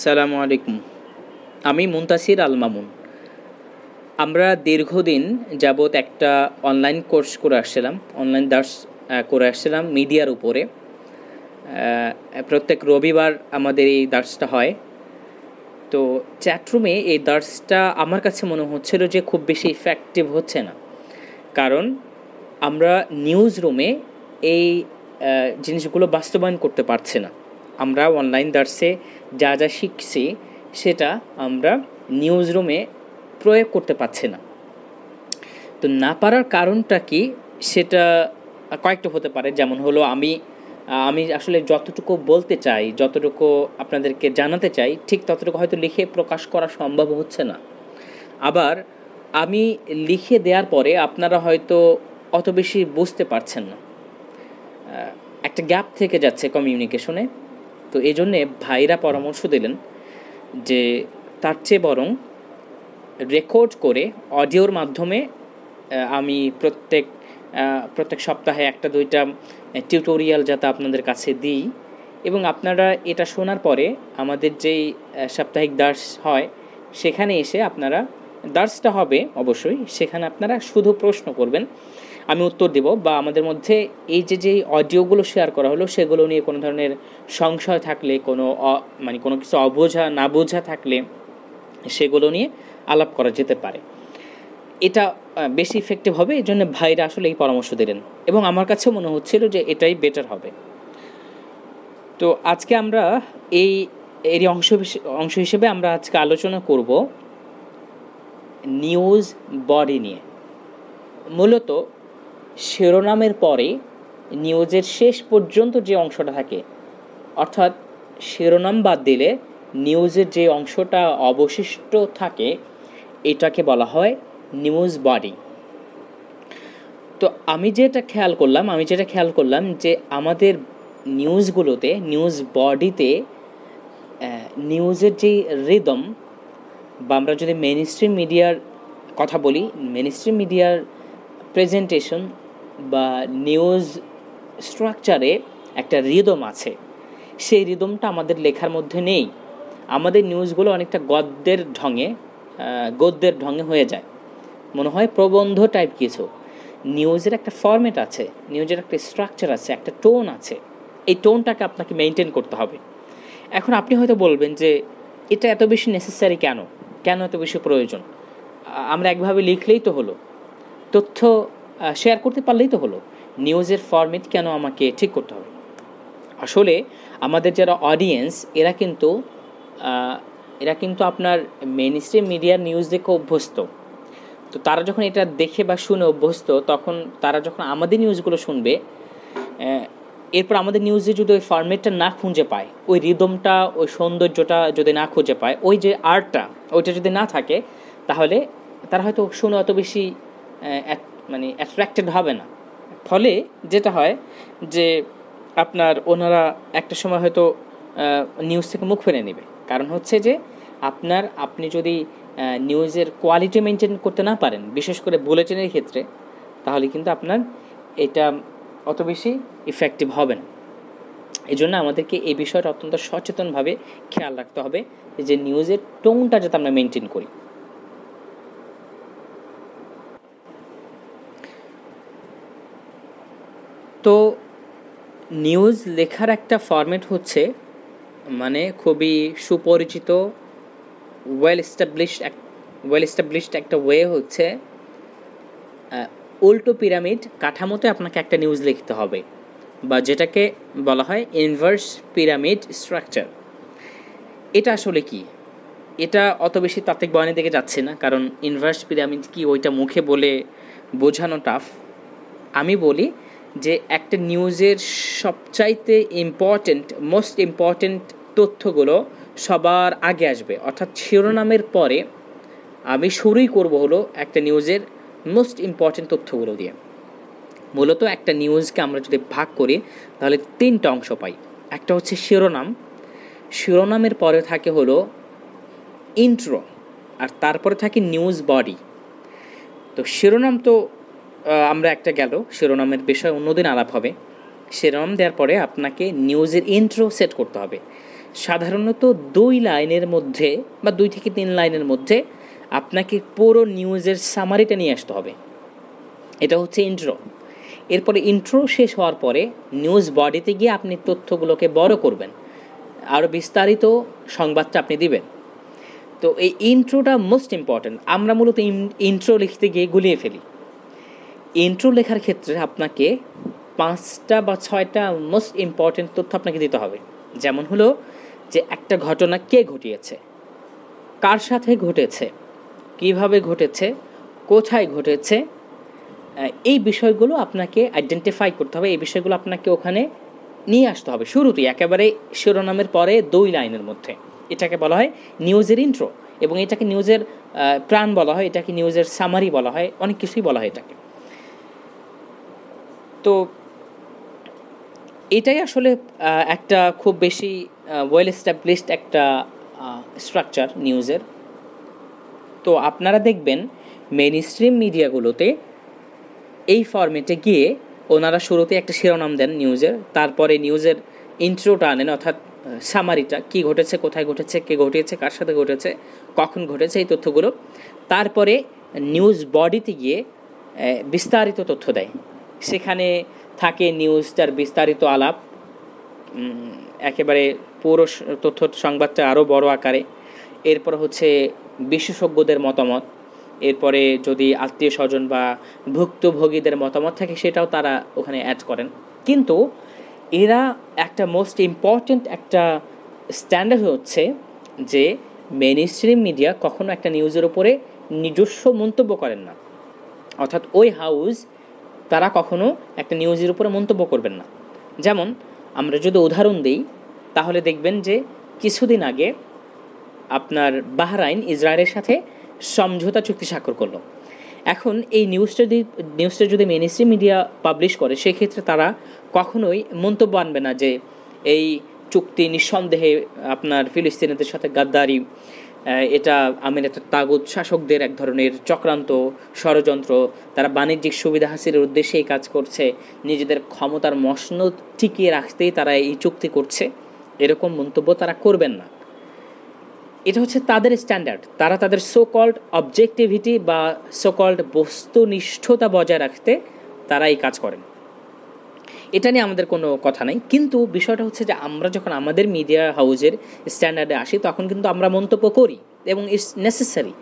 সালামু আলাইকুম। আমি মুন্তাসির আল মামুন। আমরা দীর্ঘদিন যাবৎ একটা অনলাইন কোর্স করে আসছিলাম অনলাইন দাস করে আসছিলাম মিডিয়ার উপরে। প্রত্যেক রবিবার আমাদের এই দার্সটা হয়। তো চ্যাটরুমে এই দার্সটা আমার কাছে মনে হচ্ছিল যে খুব বেশি ইফেক্টিভ হচ্ছে না। কারণ আমরা নিউজ রুমে এই জিনিসগুলো বাস্তবায়ন করতে পারছি না। আমরা অনলাইন দার্সে যা যা শিখছি, সেটা আমরা নিউজ রুমে প্রয়োগ করতে পারছি না। তো না পারার কারণটা কি? সেটা কয়েকটা হতে পারে। যেমন হলো আমি আমি আসলে যতটুকু বলতে চাই, যতটুকু আপনাদেরকে জানাতে চাই, ঠিক ততটুকু হয়তো লিখে প্রকাশ করা সম্ভব হচ্ছে না। আবার আমি লিখে দেওয়ার পরে আপনারা হয়তো অত বেশি বুঝতে পারছেন না। একটা গ্যাপ থেকে যাচ্ছে কমিউনিকেশনে তো এই জন্যে ভাইরা পরামর্শ দিলেন যে তার চেয়ে বরং রেকর্ড করে অডিওর মাধ্যমে আমি প্রত্যেক প্রত্যেক সপ্তাহে একটা দুইটা টিউটোরিয়াল যাতে আপনাদের কাছে দিই। এবং আপনারা এটা শোনার পরে আমাদের যেই সাপ্তাহিক দাস হয়, সেখানে এসে আপনারা, দার্সটা হবে অবশ্যই, সেখানে আপনারা শুধু প্রশ্ন করবেন। আমি উত্তর দেব বা আমাদের মধ্যে এই যে যেই অডিওগুলো শেয়ার করা হলো, সেগুলো নিয়ে কোনো ধরনের সংশয় থাকলে, কোনো মানে কোনো কিছু অবোঝা, না বোঝা থাকলে সেগুলো নিয়ে আলাপ করা যেতে পারে। এটা বেশি ইফেক্টিভ হবে, এই জন্য ভাইরা আসলে এই পরামর্শ দিলেন। এবং আমার কাছে মনে হচ্ছিল যে এটাই বেটার হবে। তো আজকে আমরা এই, এরই অংশ অংশ হিসেবে আমরা আজকে আলোচনা করব নিউজ বডি নিয়ে। মূলত শিরোনামের পরে নিউজের শেষ পর্যন্ত যে অংশটা থাকে, অর্থাৎ শিরোনাম বাদ দিলে নিউজের যে অংশটা অবশিষ্ট থাকে, এটাকে বলা হয় নিউজ বডি। তো আমি যেটা খেয়াল করলাম, আমি যেটা খেয়াল করলাম যে আমাদের নিউজগুলোতে, নিউজ বডিতে নিউজের যে রিদম বা আমরা যদি মেন স্ট্রিম মিডিয়ার কথা বলি মেন স্ট্রিম মিডিয়ার প্রেজেন্টেশন বা নিউজ স্ট্রাকচারে একটা রিদম আছে। সেই রিদমটা আমাদের লেখার মধ্যে নেই। আমাদের নিউজগুলো অনেকটা গদ্যের ঢঙে গদ্যের ঢঙে হয়ে যায়। মনে হয় প্রবন্ধ টাইপ কিছু। নিউজের একটা ফর্মেট আছে নিউজের একটা স্ট্রাকচার আছে, একটা টোন আছে। এই টোনটাকে আপনাকে মেনটেন করতে হবে। এখন আপনি হয়তো বলবেন যে, এটা এত বেশি নেসেসারি কেন? কেন এত বেশি প্রয়োজন? আমরা একভাবে লিখলেই তো হলো। তথ্য শেয়ার করতে পারলেই তো হলো। নিউজের ফর্মেট কেন আমাকে ঠিক করতে হবে? আসলে আমাদের যারা অডিয়েন্স এরা কিন্তু এরা কিন্তু আপনার মেন স্ট্রিম মিডিয়ার নিউজ দেখে অভ্যস্ত। তো তারা যখন এটা দেখে বা শুনে অভ্যস্ত, তখন তারা যখন আমাদের নিউজগুলো শুনবে এরপর আমাদের নিউজে যদি ওই ফর্মেটটা না খুঁজে পায়, ওই রিদমটা ওই সৌন্দর্যটা যদি না খুঁজে পায়, ওই যে আর্টটা ওইটা যদি না থাকে, তাহলে তারা হয়তো শুনে অত বেশি মানে অ্যাট্রাক্টেড হবে না। ফলে যেটা হয় যে আপনার ওনারা একটা সময় হয়তো নিউজ থেকে মুখ ফেলে নেবে। কারণ হচ্ছে যে আপনার, আপনি যদি নিউজের কোয়ালিটি মেনটেন করতে না পারেন, বিশেষ করে বুলেটিনের ক্ষেত্রে, তাহলে কিন্তু আপনার এটা অত বেশি ইফেক্টিভ হবে না। এই জন্য আমাদেরকে এই বিষয়টা অত্যন্ত সচেতনভাবে খেয়াল রাখতে হবে যে নিউজের টোনটা যাতে আমরা মেনটেন করি। তো নিউজ লেখার একটা ফরম্যাট হচ্ছে মানে খুবই সুপরিচিত ওয়েল এস্টাবলিশড এক ওয়েল এস্টাবলিশড একটা ওয়ে হচ্ছে উল্টো পিরামিড কাঠামোতে আপনাকে একটা নিউজ লিখতে হবে বা যেটাকে বলা হয় ইনভার্স পিরামিড স্ট্রাকচার এটা আসলে কি? এটা অত বেশি তাত্ত্বিক বয়ানের দিকে যাচ্ছে না, কারণ ইনভার্স পিরামিড কি ওইটা মুখে বলে বোঝানো টাফ আমি বলি যে একটা নিউজের সবচাইতে ইম্পর্টেন্ট মোস্ট ইম্পর্টেন্ট তথ্যগুলো সবার আগে আসবে। অর্থাৎ শিরোনামের পরে আমি শুরুই করব হলো একটা নিউজের মোস্ট ইম্পর্টেন্ট তথ্যগুলো দিয়ে। মূলত একটা নিউজকে আমরা যদি ভাগ করি, তাহলে তিনটা অংশ পাই। একটা হচ্ছে শিরোনাম। শিরোনামের পরে থাকে হলো ইন্ট্রো আর তারপরে থাকে নিউজ বডি তো শিরোনাম তো আমরা একটা গেল, শিরোনামের বিষয় অন্যদিন আলাপ হবে। শিরোনাম দেওয়ার পরে আপনাকে নিউজের ইন্ট্রো সেট করতে হবে। সাধারণত দুই লাইনের মধ্যে বা দুই থেকে তিন লাইনের মধ্যে আপনাকে পুরো নিউজের সামারিটা নিয়ে আসতে হবে। এটা হচ্ছে ইন্ট্রো এরপরে ইন্ট্রো শেষ হওয়ার পরে নিউজ বডিতে গিয়ে আপনি তথ্যগুলোকে বড় করবেন। আরও বিস্তারিত সংবাদটা আপনি দিবেন। তো এই ইন্ট্রোটা মোস্ট ইম্পর্ট্যান্ট আমরা মূলত ইন্ট্রো লিখতে গিয়ে গুলিয়ে ফেলি। ইন্ট্রো লেখার ক্ষেত্রে আপনাকে পাঁচটা বা ছয়টা মোস্ট ইম্পর্টেন্ট তথ্য আপনাকে দিতে হবে। যেমন হলো যে একটা ঘটনা কে ঘটিয়েছে? কার সাথে ঘটেছে? কীভাবে ঘটেছে? কোথায় ঘটেছে? এই বিষয়গুলো আপনাকে আইডেন্টিফাই করতে হবে। এই বিষয়গুলো আপনাকে ওখানে নিয়ে আসতে হবে শুরুতেই, একেবারে শিরোনামের পরে দুই লাইনের মধ্যে। এটাকে বলা হয় নিউজের ইন্ট্রো এবং এটাকে নিউজের প্রাণ বলা হয়, এটাকে নিউজের সামারি বলা হয়, অনেক কিছুই বলা হয় এটাকে। তো এটাই আসলে একটা খুব বেশি ওয়েল এস্টাবলিশড একটা স্ট্রাকচার নিউজের তো আপনারা দেখবেন মেন স্ট্রিম মিডিয়াগুলোতে এই ফর্মেটে গিয়ে ওনারা শুরুতে একটা শিরোনাম দেন নিউজের তারপরে নিউজের ইন্ট্রোটা আনেন অর্থাৎ সামারিটা কি ঘটেছে, কোথায় ঘটেছে, কে ঘটিয়েছে, কার সাথে ঘটেছে, কখন ঘটেছে এই তথ্যগুলো। তারপরে নিউজ বডিতে গিয়ে বিস্তারিত তথ্য দেয়। সেখানে থাকে নিউজটার বিস্তারিত আলাপ। একেবারে পুরো তথ্য সংবাদটা আরও বড় আকারে। এরপর হচ্ছে বিশেষজ্ঞদের মতামত। এরপরে যদি আত্মীয় স্বজন বা ভুক্তভোগীদের মতামত থাকে, সেটাও তারা ওখানে অ্যাড করেন। কিন্তু এরা একটা মোস্ট ইম্পর্ট্যান্ট একটা স্ট্যান্ডার্ড হচ্ছে যে মেন স্ট্রিম মিডিয়া কখনো একটা নিউজের ওপরে নিজস্ব মন্তব্য করেন না। অর্থাৎ ওই হাউস তারা কখনো একটা নিউজের উপরে মন্তব্য করবেন না। যেমন, আমরা যদি উদাহরণ দিই, তাহলে দেখবেন যে কিছুদিন আগে আপনার বাহরাইন ইসরায়েলের সাথে সমঝোতা চুক্তি স্বাক্ষর করল। এখন এই নিউজটা যদি নিউজটা যদি মেন মিডিয়া পাবলিশ করে, সেক্ষেত্রে তারা কখনোই মন্তব্য আনবে না যে এই চুক্তি নিঃসন্দেহে আপনার ফিলিস্তিনিদের সাথে গাদ্দারি এটা একটা তাগুদ শাসকদের এক ধরনের চক্রান্ত ষড়যন্ত্র। তারা বাণিজ্যিক সুবিধা হাসিলের উদ্দেশ্যে এই কাজ করছে। নিজেদের ক্ষমতার মসনদ টিকিয়ে রাখতেই তারা এই চুক্তি করছে। এরকম মন্তব্য তারা করবেন না। এটা হচ্ছে তাদের স্ট্যান্ডার্ড তারা তাদের সোকল্ড অবজেক্টিভিটি বা সোকল্ড বস্তুনিষ্ঠতা বজায় রাখতে তারা এই কাজ করেন। এটা নিয়ে আমাদের কোনো কথা নাই। কিন্তু বিষয়টা হচ্ছে যে আমরা যখন আমাদের মিডিয়া হাউজের স্ট্যান্ডার্ডে আসি, তখন কিন্তু আমরা মন্তব্য করি এবং ইটস নেসেসারি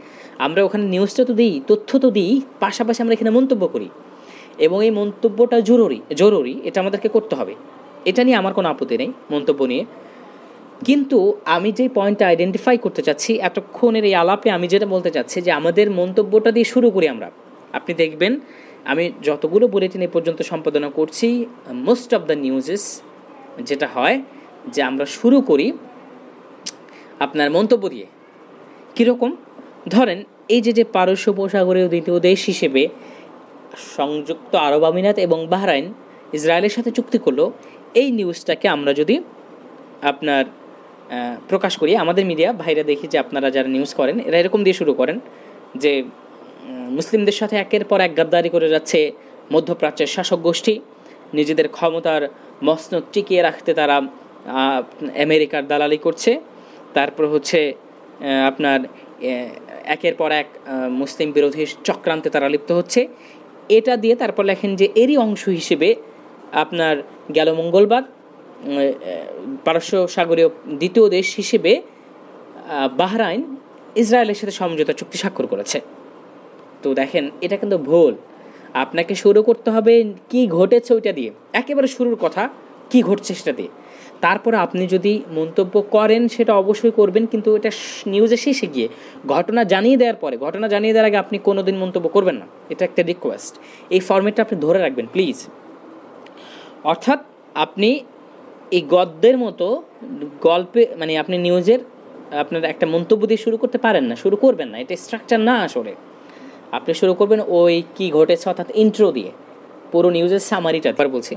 আমরা ওখানে নিউজটা তো দিই, তথ্য তো দিই, পাশাপাশি আমরা এখানে মন্তব্য করি। এবং এই মন্তব্যটা জরুরি জরুরি, এটা আমাদেরকে করতে হবে। এটা নিয়ে আমার কোনো আপত্তি নেই মন্তব্য নিয়ে। কিন্তু আমি যে পয়েন্টটা আইডেন্টিফাই করতে চাচ্ছি, এতক্ষণের এই আলাপে আমি যেটা বলতে চাচ্ছি যে আমাদের মন্তব্যটা দিয়ে শুরু করি আমরা। আপনি দেখবেন আমি যতগুলো বুলেটিন এ পর্যন্ত সম্পাদনা করছি মোস্ট অফ দ্য নিউজেস যেটা হয় যে আমরা শুরু করি আপনার মন্তব্য দিয়ে। কীরকম? ধরেন এই যে যে পারস্য উপসাগরীয় দ্বিতীয় দেশ হিসেবে সংযুক্ত আরব আমিরাত এবং বাহরাইন ইসরায়েলের সাথে চুক্তি করল, এই নিউজটাকে আমরা যদি আপনার প্রকাশ করি, আমাদের মিডিয়া ভাইরা দেখি যে আপনারা যারা নিউজ করেন, এরা এরকম দিয়ে শুরু করেন যে মুসলিমদের সাথে একের পর এক গাদ্দারি করে যাচ্ছে মধ্যপ্রাচ্যের শাসক গোষ্ঠী। নিজেদের ক্ষমতার মসনদ টিকিয়ে রাখতে তারা আমেরিকার দালালি করছে। তারপর হচ্ছে আপনার একের পর এক মুসলিম বিরোধী চক্রান্তে তারা লিপ্ত হচ্ছে। এটা দিয়ে তারপর লেখেন যে, এরই অংশ হিসেবে আপনার গেল মঙ্গলবার পারস্য সাগরীয় দ্বিতীয় দেশ হিসেবে বাহরাইন ইসরায়েলের সাথে সমঝোতা চুক্তি স্বাক্ষর করেছে। তো দেখেন, এটা কিন্তু ভুল। আপনাকে শুরু করতে হবে কি ঘটেছে ওইটা দিয়ে। একেবারে শুরুর কথা, কি ঘটছে সেটা দিয়ে। তারপরে আপনি যদি মন্তব্য করেন, সেটা অবশ্যই করবেন, কিন্তু এটা নিউজে শেষে গিয়ে। ঘটনা জানিয়ে দেওয়ার পরে, ঘটনা জানিয়ে দেওয়ার আগে আপনি কোনো দিন মন্তব্য করবেন না। এটা একটা রিকোয়েস্ট এই ফর্মেটটা আপনি ধরে রাখবেন প্লিজ অর্থাৎ আপনি এই গদ্যের মতো গল্পে মানে আপনি নিউজের আপনার একটা মন্তব্য দিয়ে শুরু করতে পারেন না, শুরু করবেন না। এটা স্ট্রাকচার না আসলে। আপনি শুরু করবেন ওই কি ঘটেছে অর্থাৎ ইন্ট্রো দিয়ে। পুরো নিউজের সামারিটা একবার বলছি।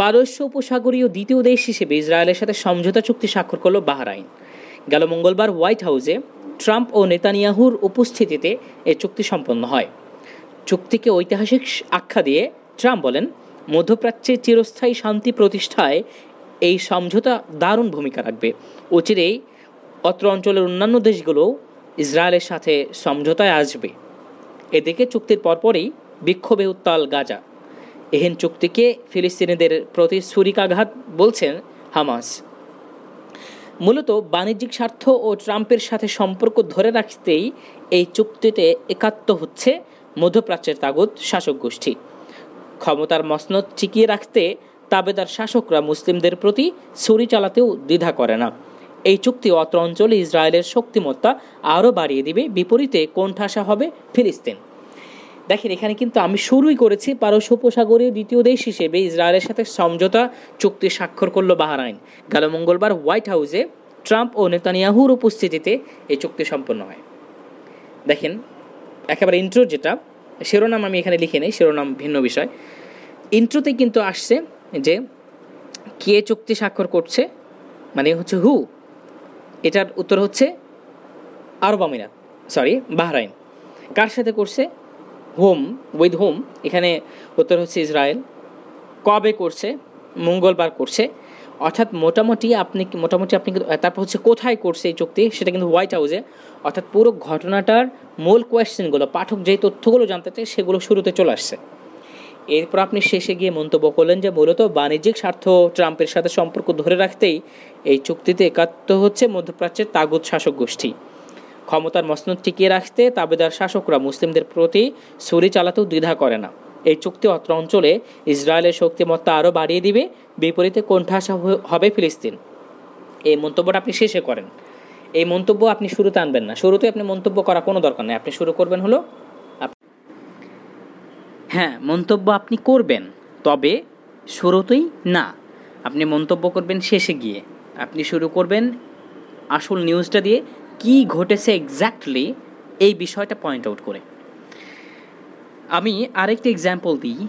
পারস্য উপসাগরীয় দ্বিতীয় দেশ হিসেবে ইসরায়েলের সাথে সমঝোতা চুক্তি স্বাক্ষর করল বাহরাইন। গেল মঙ্গলবার হোয়াইট হাউসে ট্রাম্প ও নেতানিয়াহুর উপস্থিতিতে এ চুক্তি সম্পন্ন হয়। চুক্তিকে ঐতিহাসিক আখ্যা দিয়ে ট্রাম্প বলেন, মধ্যপ্রাচ্যে চিরস্থায়ী শান্তি প্রতিষ্ঠায় এই সমঝোতা দারুণ ভূমিকা রাখবে। অচিরেই অত্র অঞ্চলের অন্যান্য দেশগুলো ইসরায়েলের সাথে সমঝোতায় আসবে। এদিকে চুক্তির পরপরই বিক্ষোভে উত্তাল গাজা। এহেন চুক্তিকে ফিলিস্তিনিদের প্রতি ছুরিকাঘাত বলছেন হামাস। মূলত বাণিজ্যিক স্বার্থ ও ট্রাম্পের সাথে সম্পর্ক ধরে রাখতেই এই চুক্তিতে একাত্ম হচ্ছে মধ্যপ্রাচ্যের তাগুদ শাসক গোষ্ঠী। ক্ষমতার মসনদ চিকিয়ে রাখতে তাবেদার শাসকরা মুসলিমদের প্রতি ছুরি চালাতেও দ্বিধা করে না। এই চুক্তি অত্র অঞ্চলে ইসরায়েলের শক্তিমত্তা আরও বাড়িয়ে দিবে, বিপরীতে কোণঠাসা হবে? ফিলিস্তিন। দেখেন, এখানে কিন্তু আমি শুরুই করেছি পারস্য উপসাগরীয় দ্বিতীয় দেশ হিসেবে ইসরায়েলের সাথে সমঝোতা চুক্তি স্বাক্ষর করল বাহারাইন। গেল মঙ্গলবার হোয়াইট হাউসে ট্রাম্প ও নেতানিয়াহুর উপস্থিতিতে এই চুক্তি সম্পন্ন হয়। দেখেন, একেবারে ইন্ট্রো যেটা, শিরোনাম আমি এখানে লিখে নেই, শিরোনাম ভিন্ন বিষয়। ইন্ট্রোতে কিন্তু আসছে যে কে চুক্তি স্বাক্ষর করছে মানে হচ্ছে হু এটার উত্তর হচ্ছে আরব আমিরাত সরি বাহরাইন। কার সাথে করছে? হোম উইথ হোম এখানে উত্তর হচ্ছে ইসরায়েল। কবে করছে? মঙ্গলবার করছে। অর্থাৎ মোটামুটি আপনি মোটামুটি আপনি তারপর হচ্ছে কোথায় করছে এই চুক্তি? সেটা কিন্তু হোয়াইট হাউসে অর্থাৎ পুরো ঘটনাটার মূল কোয়েশ্চেনগুলো পাঠক যেই তথ্যগুলো জানতে চায়, সেগুলো শুরুতে চলে আসছে। এরপর আপনি শেষে গিয়ে মন্তব্য করলেন যে, মূলত বাণিজ্যিক স্বার্থ ট্রাম্পের সাথে সম্পর্ক ধরে রাখতেই এই চুক্তিতে একাত্ম হচ্ছে মধ্যপ্রাচ্যের তাগুদ শাসক গোষ্ঠী। ক্ষমতার মসনদ টিকিয়ে রাখতে তাবেদার শাসকরা মুসলিমদের প্রতি ছুরি চালাতেও দ্বিধা করে না। এই চুক্তি অত্র অঞ্চলে ইসরায়েলের শক্তিমত্তা আরও বাড়িয়ে দিবে, বিপরীতে কোণঠাসা হবে ফিলিস্তিন। এই মন্তব্যটা আপনি শেষে করেন। এই মন্তব্য আপনি শুরুতে আনবেন না। শুরুতে আপনি মন্তব্য করা কোনো দরকার নেই। আপনি শুরু করবেন হলো হ্যাঁ মন্তব্য আপনি করবেন, তবে শুরুতেই না। আপনি মন্তব্য করবেন শেষে গিয়ে। আপনি শুরু করবেন আসল নিউজটা দিয়ে কি ঘটেছে এক্স্যাক্টলি এই বিষয়টা পয়েন্ট আউট করে। আমি আরেকটি এক্সাম্পল দিই।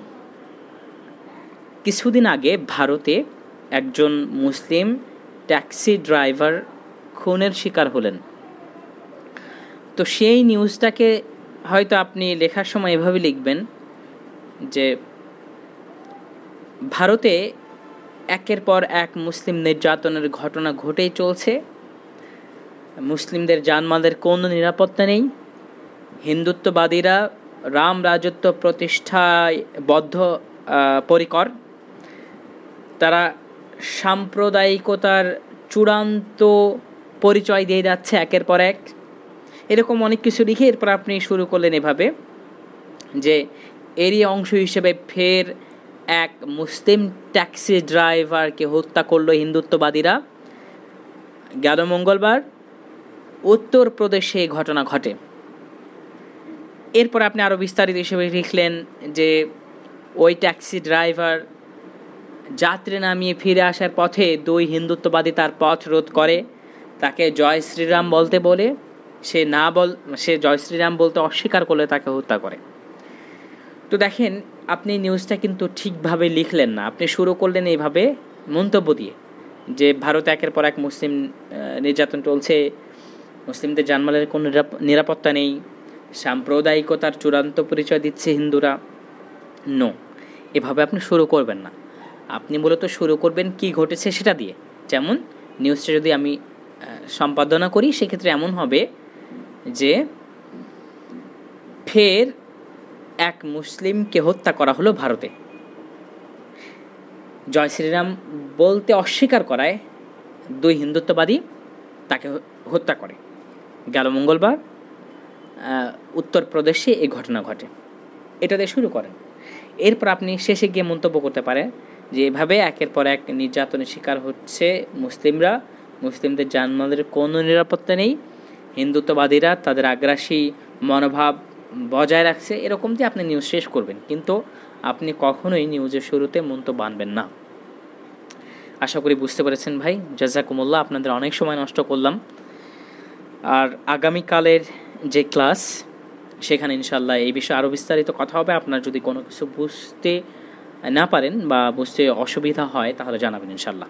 কিছুদিন আগে ভারতে একজন মুসলিম ট্যাক্সি ড্রাইভার খুনের শিকার হলেন। তো সেই নিউজটাকে হয়তো আপনি লেখার সময় এভাবে লিখবেন যে ভারতে একের পর এক মুসলিম নির্যাতনের ঘটনা ঘটেই চলছে। মুসলিমদের জানমালের কোনো নিরাপত্তা নেই। হিন্দুত্ববাদীরা রাম রাজত্ব প্রতিষ্ঠায় বদ্ধ পরিকর। তারা সাম্প্রদায়িকতার চূড়ান্ত পরিচয় দিয়ে যাচ্ছে একের পর এক। এরকম অনেক কিছু লিখে এরপর আপনি শুরু করলেন এভাবে যে এরই অংশ হিসেবে ফের এক মুসলিম ট্যাক্সি ড্রাইভারকে হত্যা করল হিন্দুত্ববাদীরা। গেল মঙ্গলবার উত্তরপ্রদেশে ঘটনা ঘটে। এরপর আপনি আরও বিস্তারিত হিসেবে লিখলেন যে ওই ট্যাক্সি ড্রাইভার যাত্রী নামিয়ে ফিরে আসার পথে দুই হিন্দুত্ববাদী তার পথ রোধ করে। তাকে জয় শ্রীরাম বলতে বলে। সে না বল সে জয় শ্রীরাম বলতে অস্বীকার করলে তাকে হত্যা করে। তো দেখেন, আপনি নিউজটা কিন্তু ঠিকভাবে লিখলেন না। আপনি শুরু করলেন এইভাবে মন্তব্য দিয়ে যে ভারত একের পর এক মুসলিম নির্যাতন চলছে, মুসলিমদের জানমালের কোনো নিরাপত্তা নেই, সাম্প্রদায়িকতার চূড়ান্ত পরিচয় দিচ্ছে হিন্দুরা। নো এভাবে আপনি শুরু করবেন না। আপনি মূলত শুরু করবেন কি ঘটেছে সেটা দিয়ে। যেমন নিউজটা যদি আমি সম্পাদনা করি, সেক্ষেত্রে এমন হবে যে, ফের এক মুসলিমকে হত্যা করা হলো ভারতে। জয় শ্রীরাম বলতে অস্বীকার করায় দুই হিন্দুত্ববাদী তাকে হত্যা করে। গেল মঙ্গলবার উত্তরপ্রদেশে এই ঘটনা ঘটে। এটা দিয়ে শুরু করেন। এরপর আপনি শেষে গিয়ে মন্তব্য করতে পারেন যে এভাবে একের পর এক নির্যাতনের শিকার হচ্ছে মুসলিমরা। মুসলিমদের জানমালের কোনো নিরাপত্তা নেই। হিন্দুত্ববাদীরা তাদের আগ্রাসী মনোভাব বজায় রাখছে এরকম যে আপনি নিউজ শেষ করবেন। কিন্তু আপনি কখনোই নিউজের শুরুতে মন্তব্য আনবেন না। আশা করি বুঝতে পেরেছেন ভাই। জাজাকুমুল্লাহ, আপনাদের অনেক সময় নষ্ট করলাম। আর আগামীকালের যে ক্লাস সেখানে ইনশাল্লাহ এই বিষয়ে আরও বিস্তারিত কথা হবে। আপনার যদি কোনো কিছু বুঝতে না পারেন বা বুঝতে অসুবিধা হয়, তাহলে জানাবেন ইনশাল্লাহ